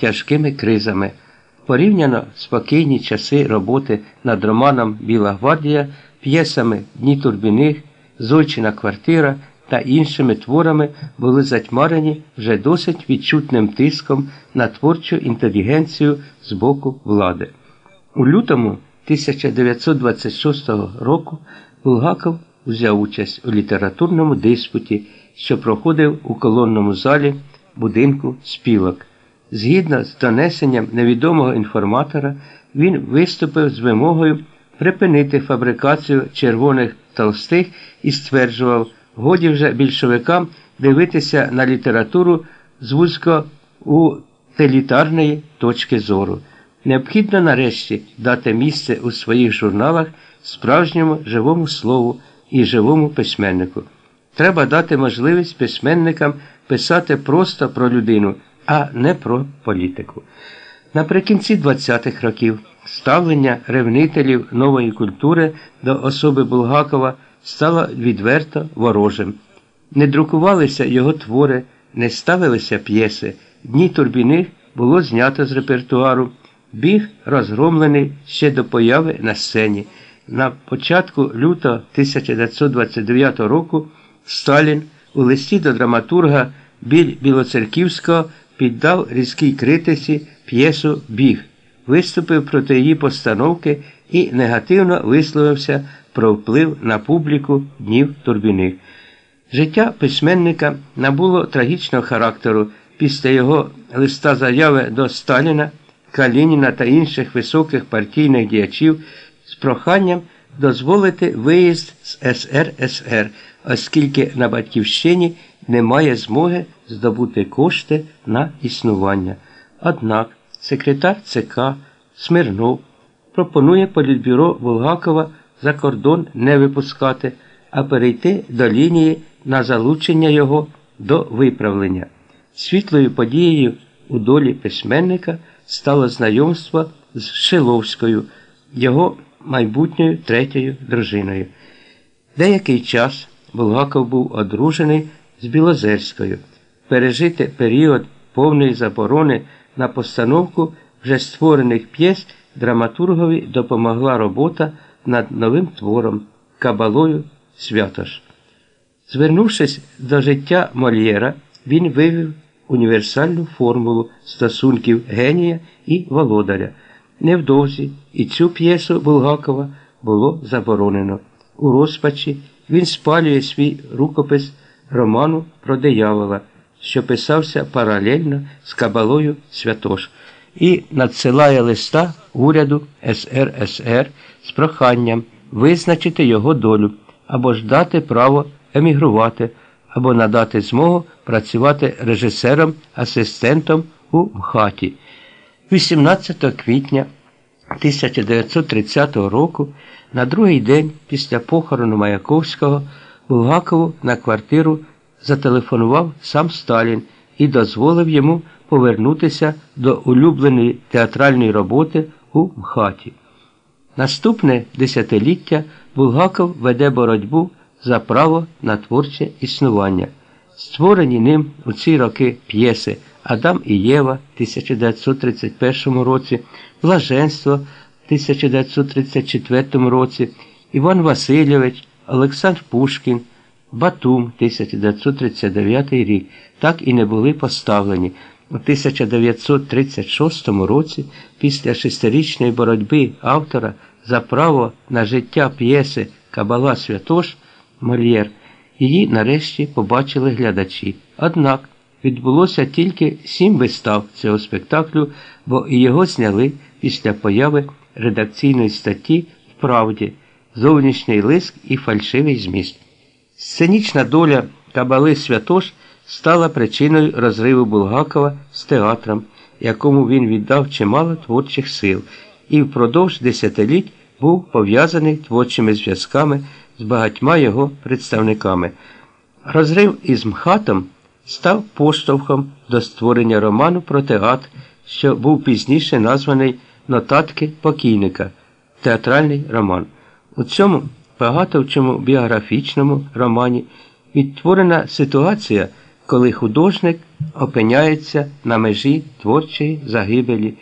тяжкими кризами. Порівняно спокійні часи роботи над романом Біла гвардія, п'єсами Дні Турбіних, Зойчина квартира та іншими творами були затьмарені вже досить відчутним тиском на творчу інтелігенцію з боку влади. У лютому 1926 року Булгаков взяв участь у літературному диспуті, що проходив у колонному залі будинку спілок. Згідно з донесенням невідомого інформатора, він виступив з вимогою припинити фабрикацію червоних толстих і стверджував, годі вже більшовикам дивитися на літературу з вузько утилітарної точки зору. Необхідно нарешті дати місце у своїх журналах справжньому живому слову і живому письменнику. Треба дати можливість письменникам писати просто про людину, а не про політику. Наприкінці 20-х років ставлення ревнителів нової культури до особи Булгакова стало відверто ворожим. Не друкувалися його твори, не ставилися п'єси, дні турбіних було знято з репертуару, біг розгромлений ще до появи на сцені. На початку лютого 1929 року Сталін у листі до драматурга Біль Білоцерківського піддав різкій критиці п'єсу Біг, виступив проти її постановки і негативно висловився про вплив на публіку днів турбіних. Життя письменника набуло трагічного характеру після його листа заяви до Сталіна, Калініна та інших високих партійних діячів з проханням дозволити виїзд з СРСР, оскільки на Батьківщині немає змоги здобути кошти на існування. Однак секретар ЦК Смирнов пропонує політбюро Булгакова за кордон не випускати, а перейти до лінії на залучення його до виправлення. Світлою подією у долі письменника стало знайомство з Шиловською, його майбутньою третьою дружиною. Деякий час Булгаков був одружений з Білозерською. Пережити період повної заборони на постановку вже створених п'єс драматургові допомогла робота над новим твором Кабалою Святош. Звернувшись до життя Мольєра, він вивів універсальну формулу стосунків генія і володаря. Невдовзі і цю п'єсу Булгакова було заборонено. У розпачі він спалює свій рукопис роману про диявола, що писався паралельно з Кабалою Святош, і надсилає листа уряду СРСР з проханням визначити його долю або ж дати право емігрувати, або надати змогу працювати режисером-асистентом у МХАТі. 18 квітня 1930 року, на другий день після похорону Маяковського, Булгакову на квартиру зателефонував сам Сталін і дозволив йому повернутися до улюбленої театральної роботи у МХАТі. Наступне десятиліття Булгаков веде боротьбу за право на творче існування. Створені ним у ці роки п'єси Адам і Єва в 1931 році, Блаженство в 1934 році, Іван Васильович, Олександр Пушкін, Батум 1939 рік так і не були поставлені. У 1936 році, після шестирічної боротьби автора за право на життя п'єси Кабала Святош Мольєр, її нарешті побачили глядачі. Однак відбулося тільки сім вистав цього спектаклю, бо його зняли після появи редакційної статті в правді, зовнішній лиск і фальшивий зміст. Сценічна доля Кабали Святош стала причиною розриву Булгакова з театром, якому він віддав чимало творчих сил, і впродовж десятиліть був пов'язаний творчими зв'язками з багатьма його представниками. Розрив із МХАТом став поштовхом до створення роману про театр, що був пізніше названий Нотатки покійника, театральний роман. У цьому багато в чому біографічному романі відтворена ситуація, коли художник опиняється на межі творчої загибелі.